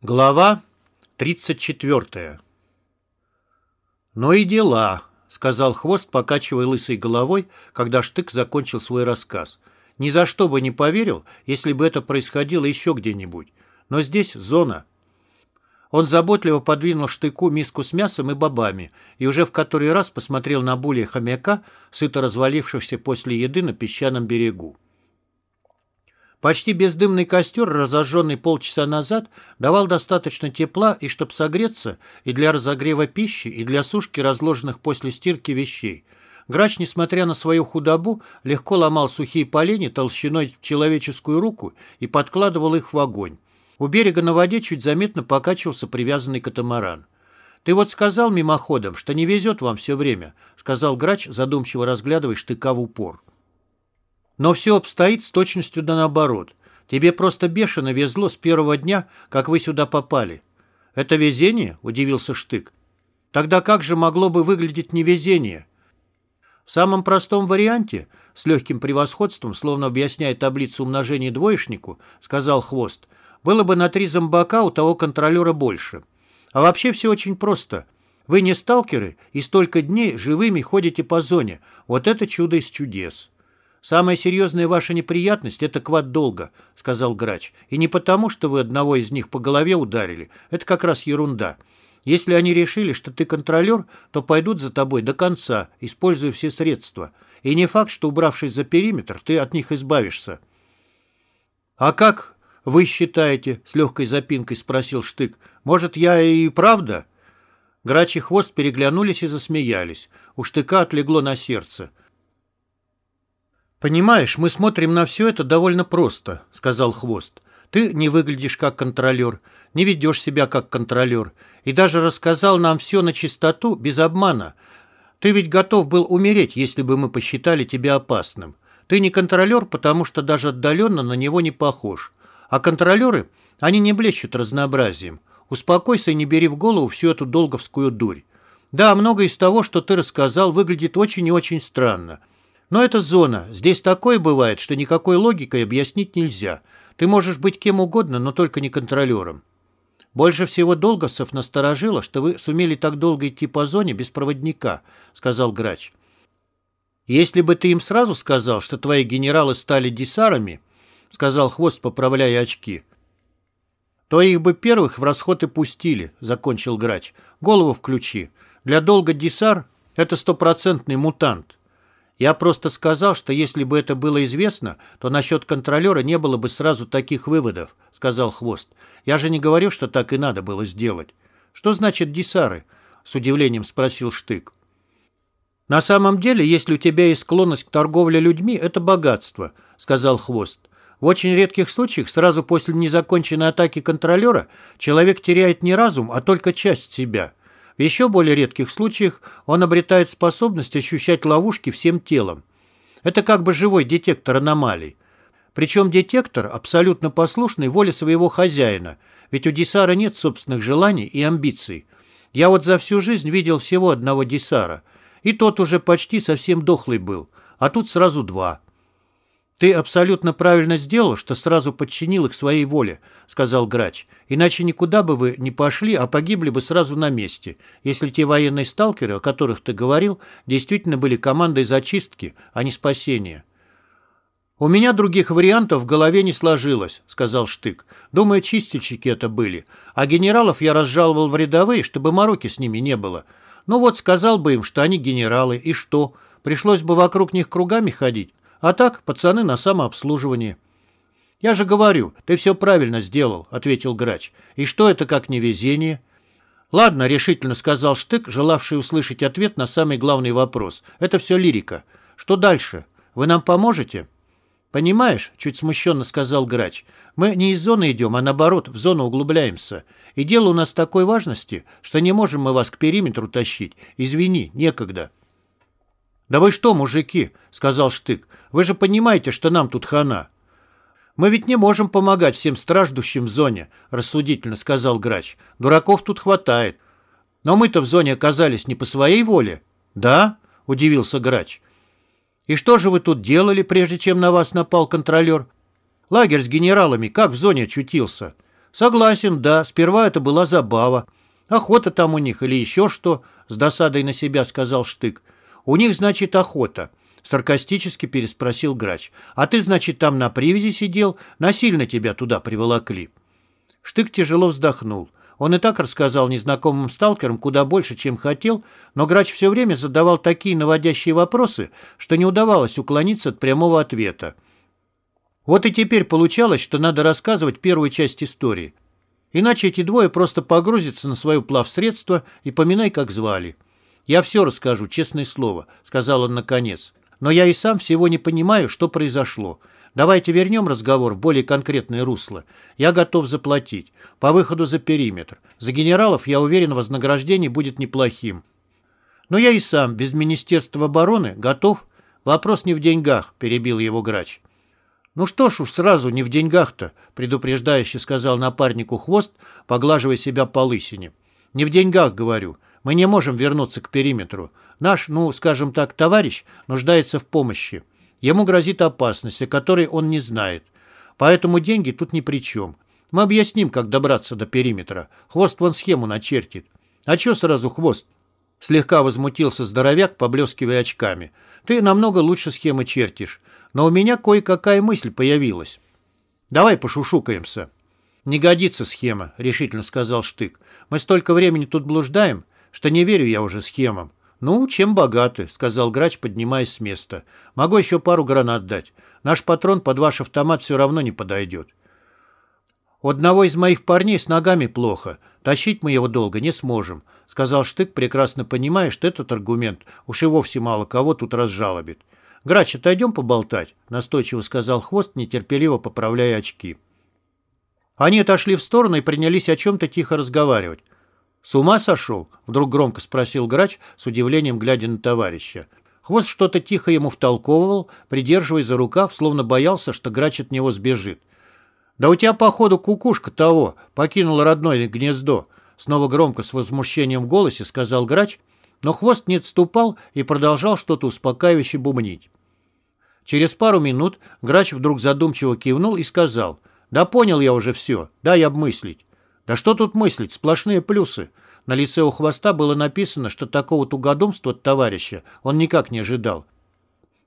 Глава 34 «Ну и дела», — сказал Хвост, покачивая лысой головой, когда Штык закончил свой рассказ. «Ни за что бы не поверил, если бы это происходило еще где-нибудь. Но здесь зона». Он заботливо подвинул Штыку миску с мясом и бобами и уже в который раз посмотрел на буле хомяка, сыто развалившегося после еды на песчаном берегу. Почти бездымный костер, разожженный полчаса назад, давал достаточно тепла и чтоб согреться, и для разогрева пищи, и для сушки разложенных после стирки вещей. Грач, несмотря на свою худобу, легко ломал сухие полени толщиной в человеческую руку и подкладывал их в огонь. У берега на воде чуть заметно покачивался привязанный катамаран. «Ты вот сказал мимоходом, что не везет вам все время», — сказал Грач, задумчиво разглядывая штыка в упор. Но все обстоит с точностью да наоборот. Тебе просто бешено везло с первого дня, как вы сюда попали. Это везение? Удивился Штык. Тогда как же могло бы выглядеть невезение? В самом простом варианте, с легким превосходством, словно объясняя таблицу умножения двоечнику, сказал Хвост, было бы на три зомбака у того контролера больше. А вообще все очень просто. Вы не сталкеры и столько дней живыми ходите по зоне. Вот это чудо из чудес. «Самая серьезная ваша неприятность — это квад долга», — сказал грач. «И не потому, что вы одного из них по голове ударили. Это как раз ерунда. Если они решили, что ты контролер, то пойдут за тобой до конца, используя все средства. И не факт, что, убравшись за периметр, ты от них избавишься». «А как вы считаете?» — с легкой запинкой спросил Штык. «Может, я и правда?» Грач и Хвост переглянулись и засмеялись. У Штыка отлегло на сердце. «Понимаешь, мы смотрим на все это довольно просто», — сказал Хвост. «Ты не выглядишь как контролер, не ведешь себя как контролер, и даже рассказал нам все на чистоту, без обмана. Ты ведь готов был умереть, если бы мы посчитали тебя опасным. Ты не контролер, потому что даже отдаленно на него не похож. А контролеры, они не блещут разнообразием. Успокойся и не бери в голову всю эту долговскую дурь. Да, многое из того, что ты рассказал, выглядит очень и очень странно. Но это зона. Здесь такое бывает, что никакой логикой объяснить нельзя. Ты можешь быть кем угодно, но только не контролером. Больше всего Долгосов насторожило, что вы сумели так долго идти по зоне без проводника, сказал Грач. Если бы ты им сразу сказал, что твои генералы стали десарами, сказал Хвост, поправляя очки, то их бы первых в расход и пустили, закончил Грач. Голову включи. Для долга десар — это стопроцентный мутант. Я просто сказал, что если бы это было известно, то насчет контролера не было бы сразу таких выводов, сказал Хвост. Я же не говорю, что так и надо было сделать. Что значит десары? С удивлением спросил Штык. На самом деле, если у тебя есть склонность к торговле людьми, это богатство, сказал Хвост. В очень редких случаях сразу после незаконченной атаки контролера человек теряет не разум, а только часть себя – в еще более редких случаях он обретает способность ощущать ловушки всем телом. Это как бы живой детектор аномалий. Причем детектор абсолютно послушный воле своего хозяина, ведь у Десара нет собственных желаний и амбиций. Я вот за всю жизнь видел всего одного Десара, и тот уже почти совсем дохлый был, а тут сразу два – «Ты абсолютно правильно сделал, что сразу подчинил их своей воле», — сказал Грач. «Иначе никуда бы вы не пошли, а погибли бы сразу на месте, если те военные сталкеры, о которых ты говорил, действительно были командой зачистки, а не спасения». «У меня других вариантов в голове не сложилось», — сказал Штык. «Думаю, чистильщики это были. А генералов я разжаловал в рядовые, чтобы мороки с ними не было. Ну вот, сказал бы им, что они генералы, и что? Пришлось бы вокруг них кругами ходить. А так, пацаны на самообслуживании. «Я же говорю, ты все правильно сделал», — ответил грач. «И что это как невезение?» «Ладно», — решительно сказал Штык, желавший услышать ответ на самый главный вопрос. «Это все лирика. Что дальше? Вы нам поможете?» «Понимаешь», — чуть смущенно сказал грач, «мы не из зоны идем, а наоборот, в зону углубляемся. И дело у нас такой важности, что не можем мы вас к периметру тащить. Извини, некогда». «Да вы что, мужики?» — сказал Штык. «Вы же понимаете, что нам тут хана». «Мы ведь не можем помогать всем страждущим в зоне», — рассудительно сказал Грач. «Дураков тут хватает. Но мы-то в зоне оказались не по своей воле». «Да?» — удивился Грач. «И что же вы тут делали, прежде чем на вас напал контролер?» «Лагерь с генералами как в зоне очутился?» Согласен, да, сперва это была забава. Охота там у них или еще что, с досадой на себя сказал Штык. У них, значит, охота. Саркастически переспросил грач. А ты, значит, там на привязи сидел? Насильно тебя туда приволокли. Штык тяжело вздохнул. Он и так рассказал незнакомым сталкерам куда больше, чем хотел, но грач все время задавал такие наводящие вопросы, что не удавалось уклониться от прямого ответа. Вот и теперь получалось, что надо рассказывать первую часть истории. Иначе эти двое просто погрузятся на свое плавсредство и поминай, как звали. «Я все расскажу, честное слово», — сказал он наконец. «Но я и сам всего не понимаю, что произошло. Давайте вернем разговор в более конкретное русло. Я готов заплатить. По выходу за периметр. За генералов, я уверен, вознаграждение будет неплохим. Но я и сам, без Министерства обороны, готов. Вопрос не в деньгах, перебил его грач. «Ну что ж уж сразу не в деньгах-то», — предупреждающе сказал напарнику хвост, поглаживая себя по лысине. «Не в деньгах, говорю. Мы не можем вернуться к периметру. Наш, ну, скажем так, товарищ нуждается в помощи. Ему грозит опасность, о которой он не знает. Поэтому деньги тут ни при чем. Мы объясним, как добраться до периметра. Хвост вон схему начертит. А чё сразу хвост? Слегка возмутился здоровяк, поблескивая очками. Ты намного лучше схемы чертишь. Но у меня кое-какая мысль появилась. Давай пошушукаемся. Не годится схема, решительно сказал Штык. Мы столько времени тут блуждаем, что не верю я уже схемам. «Ну, чем богаты», — сказал грач, поднимаясь с места. «Могу еще пару гранат дать. Наш патрон под ваш автомат все равно не подойдет». «У одного из моих парней с ногами плохо. Тащить мы его долго не сможем», — сказал Штык, прекрасно понимая, что этот аргумент уж и вовсе мало кого тут разжалобит. «Грач, отойдем поболтать», — настойчиво сказал Хвост, нетерпеливо поправляя очки. Они отошли в сторону и принялись о чем-то тихо разговаривать. «С ума сошел?» — вдруг громко спросил грач, с удивлением глядя на товарища. Хвост что-то тихо ему втолковывал, придерживая за рукав, словно боялся, что грач от него сбежит. «Да у тебя, походу, кукушка того, покинула родное гнездо», снова громко с возмущением в голосе сказал грач, но хвост не отступал и продолжал что-то успокаивающе бумнить. Через пару минут грач вдруг задумчиво кивнул и сказал, «Да понял я уже все, дай обмыслить». Да что тут мыслить, сплошные плюсы. На лице у хвоста было написано, что такого тугодумства от товарища он никак не ожидал.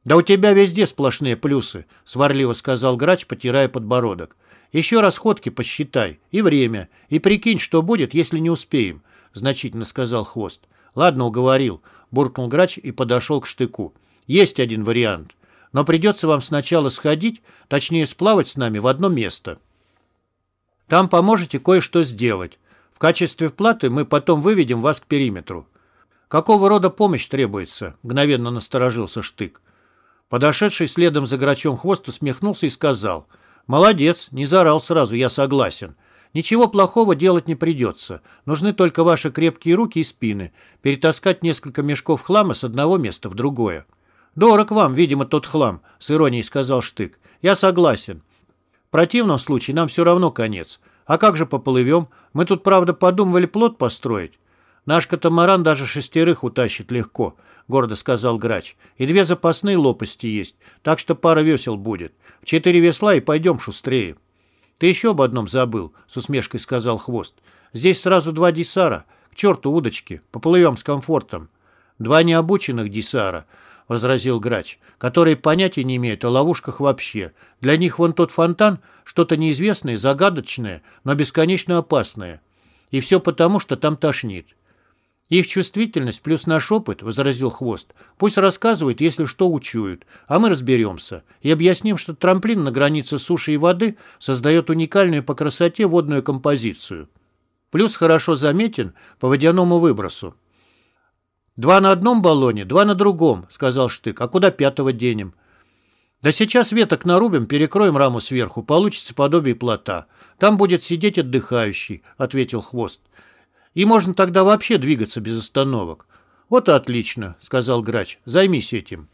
«Да у тебя везде сплошные плюсы», — сварливо сказал грач, потирая подбородок. «Еще раз ходки посчитай, и время, и прикинь, что будет, если не успеем», — значительно сказал хвост. «Ладно, уговорил», — буркнул грач и подошел к штыку. «Есть один вариант, но придется вам сначала сходить, точнее сплавать с нами в одно место». Там поможете кое-что сделать. В качестве платы мы потом выведем вас к периметру. Какого рода помощь требуется? Мгновенно насторожился Штык. Подошедший следом за грачом хвост усмехнулся и сказал. «Молодец, не заорал сразу, я согласен. Ничего плохого делать не придется. Нужны только ваши крепкие руки и спины. Перетаскать несколько мешков хлама с одного места в другое». «Дорог вам, видимо, тот хлам», — с иронией сказал Штык. «Я согласен. В противном случае нам все равно конец. А как же поплывем? Мы тут, правда, подумывали плот построить. Наш катамаран даже шестерых утащит легко, гордо сказал грач. И две запасные лопасти есть, так что пара весел будет. В четыре весла и пойдем шустрее. Ты еще об одном забыл, с усмешкой сказал хвост. Здесь сразу два десара. К черту удочки, поплывем с комфортом. Два необученных десара — возразил грач, которые понятия не имеют о ловушках вообще. Для них вон тот фонтан — что-то неизвестное, загадочное, но бесконечно опасное. И все потому, что там тошнит. Их чувствительность плюс наш опыт, — возразил Хвост, — пусть рассказывают, если что учуют, а мы разберемся и объясним, что трамплин на границе суши и воды создает уникальную по красоте водную композицию. Плюс хорошо заметен по водяному выбросу. «Два на одном баллоне, два на другом», — сказал Штык. «А куда пятого денем?» «Да сейчас веток нарубим, перекроем раму сверху, получится подобие плота. Там будет сидеть отдыхающий», — ответил Хвост. «И можно тогда вообще двигаться без остановок». «Вот и отлично», — сказал Грач. «Займись этим».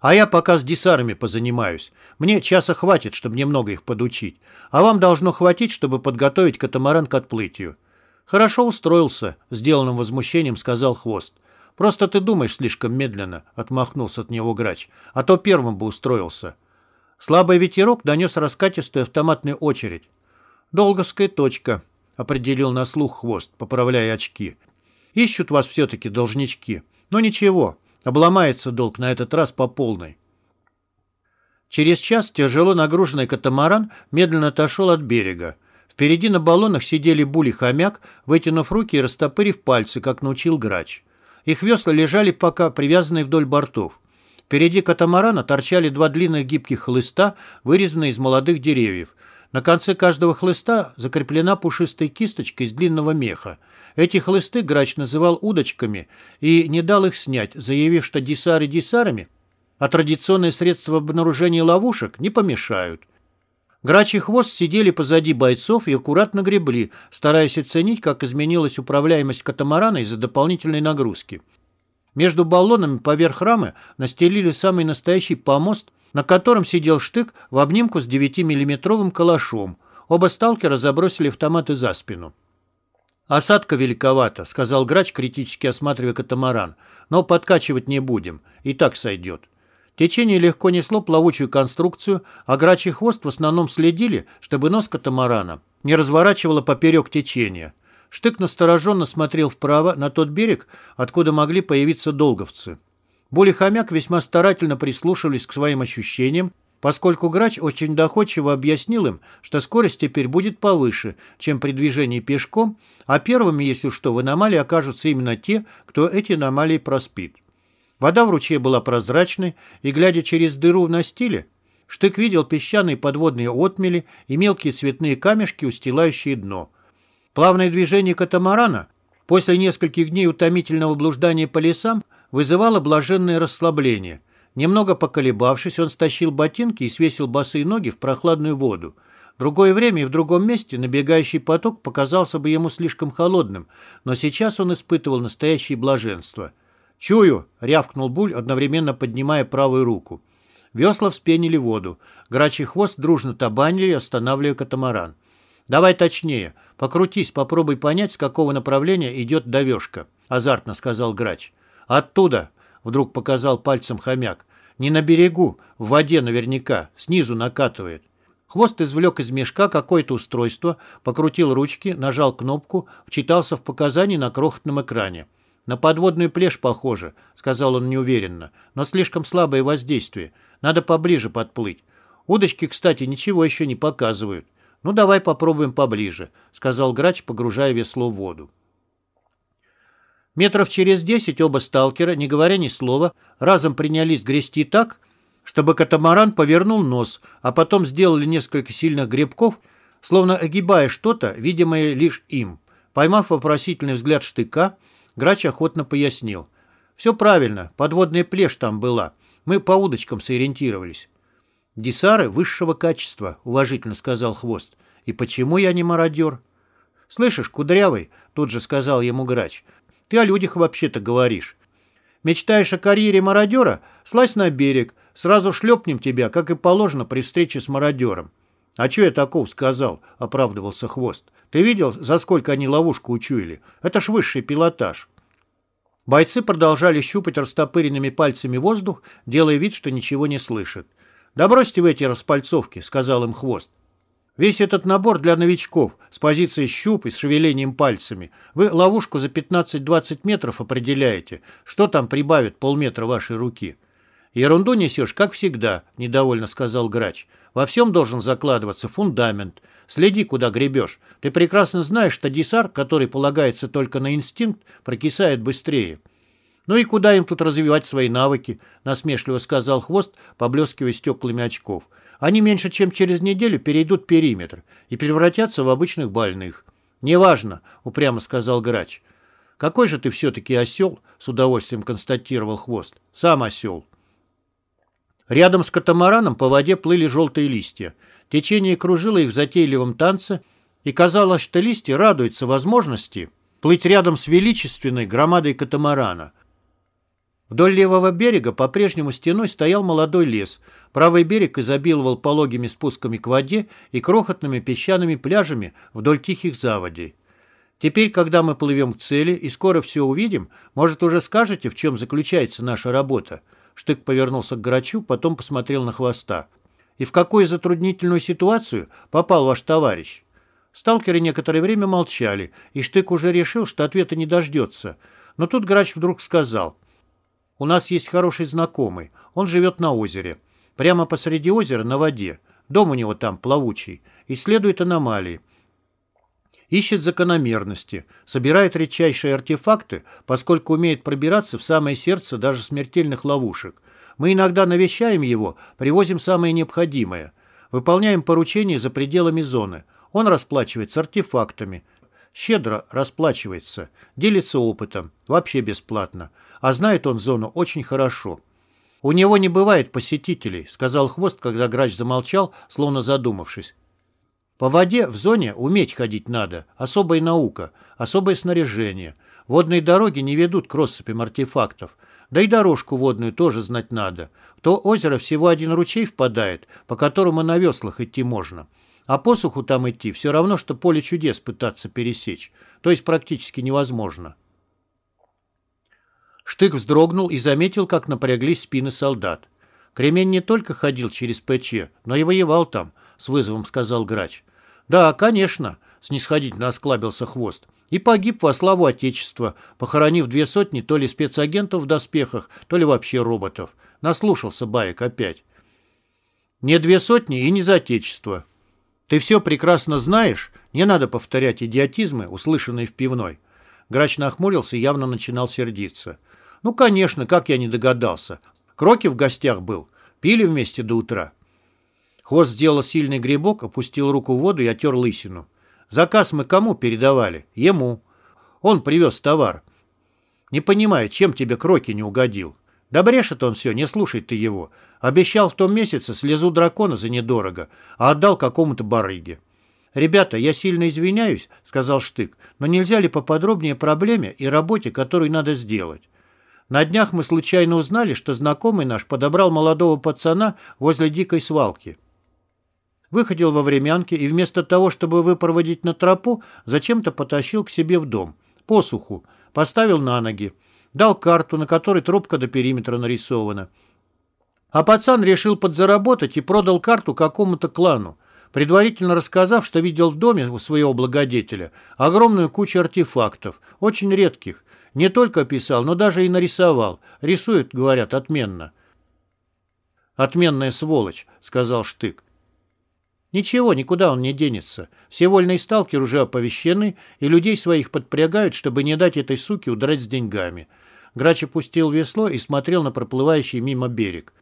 «А я пока с десарами позанимаюсь. Мне часа хватит, чтобы немного их подучить. А вам должно хватить, чтобы подготовить катамаран к отплытию. «Хорошо устроился», — сделанным возмущением сказал Хвост. «Просто ты думаешь слишком медленно», — отмахнулся от него грач. «А то первым бы устроился». Слабый ветерок донес раскатистую автоматную очередь. «Долговская точка», — определил на слух хвост, поправляя очки. «Ищут вас все-таки должнички. Но ничего, обломается долг на этот раз по полной». Через час тяжело нагруженный катамаран медленно отошел от берега. Впереди на баллонах сидели Буль и Хомяк, вытянув руки и растопырив пальцы, как научил грач. Их весла лежали пока привязанные вдоль бортов. Впереди катамарана торчали два длинных гибких хлыста, вырезанные из молодых деревьев. На конце каждого хлыста закреплена пушистая кисточка из длинного меха. Эти хлысты грач называл удочками и не дал их снять, заявив, что десары десарами, а традиционные средства обнаружения ловушек не помешают. Грач и хвост сидели позади бойцов и аккуратно гребли, стараясь оценить, как изменилась управляемость катамарана из-за дополнительной нагрузки. Между баллонами поверх рамы настелили самый настоящий помост, на котором сидел штык в обнимку с 9-миллиметровым калашом. Оба сталкера забросили автоматы за спину. «Осадка великовата», — сказал грач, критически осматривая катамаран. «Но подкачивать не будем. И так сойдет». Течение легко несло плавучую конструкцию, а грачий хвост в основном следили, чтобы нос катамарана не разворачивало поперек течения. Штык настороженно смотрел вправо, на тот берег, откуда могли появиться долговцы. Були хомяк весьма старательно прислушивались к своим ощущениям, поскольку грач очень доходчиво объяснил им, что скорость теперь будет повыше, чем при движении пешком, а первыми, если что, в аномалии окажутся именно те, кто эти аномалии проспит. Вода в ручье была прозрачной, и, глядя через дыру в настиле, Штык видел песчаные подводные отмели и мелкие цветные камешки, устилающие дно. Плавное движение катамарана после нескольких дней утомительного блуждания по лесам вызывало блаженное расслабление. Немного поколебавшись, он стащил ботинки и свесил босые ноги в прохладную воду. Другое время и в другом месте набегающий поток показался бы ему слишком холодным, но сейчас он испытывал настоящее блаженство – «Чую!» — рявкнул Буль, одновременно поднимая правую руку. Весла вспенили воду. Грачий хвост дружно табанили, останавливая катамаран. «Давай точнее. Покрутись, попробуй понять, с какого направления идет довешка», — азартно сказал грач. «Оттуда!» — вдруг показал пальцем хомяк. «Не на берегу, в воде наверняка, снизу накатывает». Хвост извлек из мешка какое-то устройство, покрутил ручки, нажал кнопку, вчитался в показания на крохотном экране. «На подводную плешь похоже», — сказал он неуверенно, «но слишком слабое воздействие. Надо поближе подплыть. Удочки, кстати, ничего еще не показывают. Ну, давай попробуем поближе», — сказал грач, погружая весло в воду. Метров через десять оба сталкера, не говоря ни слова, разом принялись грести так, чтобы катамаран повернул нос, а потом сделали несколько сильных гребков, словно огибая что-то, видимое лишь им. Поймав вопросительный взгляд штыка, Грач охотно пояснил. «Все правильно, подводная плешь там была. Мы по удочкам сориентировались». «Десары высшего качества», — уважительно сказал Хвост. «И почему я не мародер?» «Слышишь, Кудрявый», — тут же сказал ему Грач, — «ты о людях вообще-то говоришь. Мечтаешь о карьере мародера? Слазь на берег, сразу шлепнем тебя, как и положено при встрече с мародером». «А что я такого сказал?» — оправдывался Хвост. Ты видел, за сколько они ловушку учуяли? Это ж высший пилотаж. Бойцы продолжали щупать растопыренными пальцами воздух, делая вид, что ничего не слышат. «Да бросьте в эти распальцовки», — сказал им Хвост. «Весь этот набор для новичков, с позиции щуп и с шевелением пальцами. Вы ловушку за 15-20 метров определяете. Что там прибавит полметра вашей руки?» «Ерунду несешь, как всегда», — недовольно сказал грач. «Во всем должен закладываться фундамент. Следи, куда гребешь. Ты прекрасно знаешь, что десар, который полагается только на инстинкт, прокисает быстрее». «Ну и куда им тут развивать свои навыки?» — насмешливо сказал Хвост, поблескивая стеклами очков. «Они меньше, чем через неделю перейдут периметр и превратятся в обычных больных». «Неважно», — упрямо сказал Грач. «Какой же ты все-таки осел?» — с удовольствием констатировал Хвост. «Сам осел». Рядом с катамараном по воде плыли желтые листья. Течение кружило их в затейливом танце, и казалось, что листья радуются возможности плыть рядом с величественной громадой катамарана. Вдоль левого берега по-прежнему стеной стоял молодой лес. Правый берег изобиловал пологими спусками к воде и крохотными песчаными пляжами вдоль тихих заводей. Теперь, когда мы плывем к цели и скоро все увидим, может, уже скажете, в чем заключается наша работа? Штык повернулся к грачу, потом посмотрел на хвоста. «И в какую затруднительную ситуацию попал ваш товарищ?» Сталкеры некоторое время молчали, и Штык уже решил, что ответа не дождется. Но тут грач вдруг сказал. «У нас есть хороший знакомый. Он живет на озере. Прямо посреди озера, на воде. Дом у него там плавучий. Исследует аномалии. Ищет закономерности. Собирает редчайшие артефакты, поскольку умеет пробираться в самое сердце даже смертельных ловушек. Мы иногда навещаем его, привозим самое необходимое. Выполняем поручения за пределами зоны. Он расплачивается артефактами. Щедро расплачивается, делится опытом, вообще бесплатно. А знает он зону очень хорошо. «У него не бывает посетителей», — сказал Хвост, когда грач замолчал, словно задумавшись. «По воде в зоне уметь ходить надо. Особая наука, особое снаряжение. Водные дороги не ведут к россыпям артефактов. Да и дорожку водную тоже знать надо. В то озеро всего один ручей впадает, по которому на веслах идти можно. А посуху там идти все равно, что поле чудес пытаться пересечь. То есть практически невозможно. Штык вздрогнул и заметил, как напряглись спины солдат. Кремень не только ходил через ПЧ, но и воевал там, с вызовом сказал грач. Да, конечно, снисходительно осклабился хвост. И погиб во славу Отечества, похоронив две сотни то ли спецагентов в доспехах, то ли вообще роботов. Наслушался баек опять. Не две сотни и не за Отечество. Ты все прекрасно знаешь, не надо повторять идиотизмы, услышанные в пивной. Грач нахмурился и явно начинал сердиться. Ну, конечно, как я не догадался. Кроки в гостях был. Пили вместе до утра. Хвост сделал сильный грибок, опустил руку в воду и отер лысину. Заказ мы кому передавали? Ему. Он привез товар. Не понимаю, чем тебе Кроки не угодил. Да брешет он все, не слушай ты его. Обещал в том месяце слезу дракона за недорого, а отдал какому-то барыге. «Ребята, я сильно извиняюсь», — сказал Штык, «но нельзя ли поподробнее проблеме и работе, которую надо сделать? На днях мы случайно узнали, что знакомый наш подобрал молодого пацана возле дикой свалки. Выходил во времянке и вместо того, чтобы выпроводить на тропу, зачем-то потащил к себе в дом. Посуху. Поставил на ноги. Дал карту, на которой трубка до периметра нарисована. А пацан решил подзаработать и продал карту какому-то клану, предварительно рассказав, что видел в доме у своего благодетеля огромную кучу артефактов, очень редких, не только писал, но даже и нарисовал. Рисует, говорят, отменно. «Отменная сволочь», — сказал Штык. Ничего, никуда он не денется. Все вольные сталкеры уже оповещены, и людей своих подпрягают, чтобы не дать этой суке удрать с деньгами. Грач опустил весло и смотрел на проплывающий мимо берег.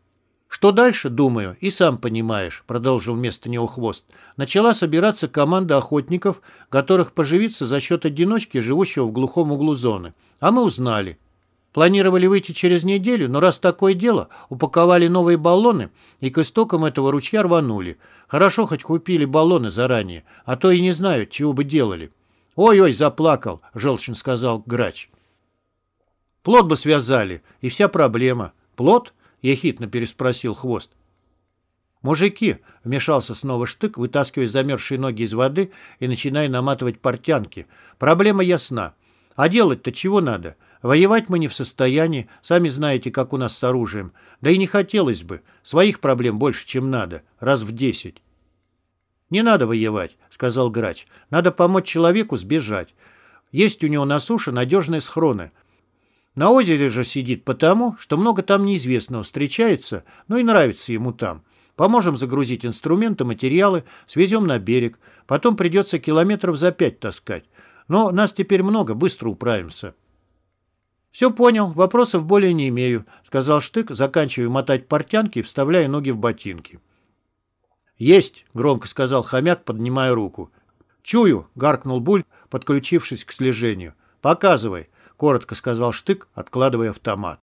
«Что дальше, думаю, и сам понимаешь», — продолжил вместо него хвост. «Начала собираться команда охотников, которых поживиться за счет одиночки, живущего в глухом углу зоны. А мы узнали. Планировали выйти через неделю, но раз такое дело, упаковали новые баллоны и к истокам этого ручья рванули. Хорошо, хоть купили баллоны заранее, а то и не знают, чего бы делали. «Ой-ой, заплакал», — желчно сказал грач. «Плод бы связали, и вся проблема». «Плод?» — ехидно переспросил хвост. «Мужики!» — вмешался снова штык, вытаскивая замерзшие ноги из воды и начиная наматывать портянки. «Проблема ясна. А делать-то чего надо? Воевать мы не в состоянии, сами знаете, как у нас с оружием. Да и не хотелось бы. Своих проблем больше, чем надо. Раз в десять. «Не надо воевать», — сказал грач. «Надо помочь человеку сбежать. Есть у него на суше надежные схроны. На озере же сидит потому, что много там неизвестного встречается, но и нравится ему там. Поможем загрузить инструменты, материалы, свезем на берег. Потом придется километров за пять таскать. Но нас теперь много, быстро управимся». «Все понял, вопросов более не имею», — сказал Штык, заканчивая мотать портянки и вставляя ноги в ботинки. «Есть», — громко сказал хомяк, поднимая руку. «Чую», — гаркнул Буль, подключившись к слежению. «Показывай», — коротко сказал Штык, откладывая автомат.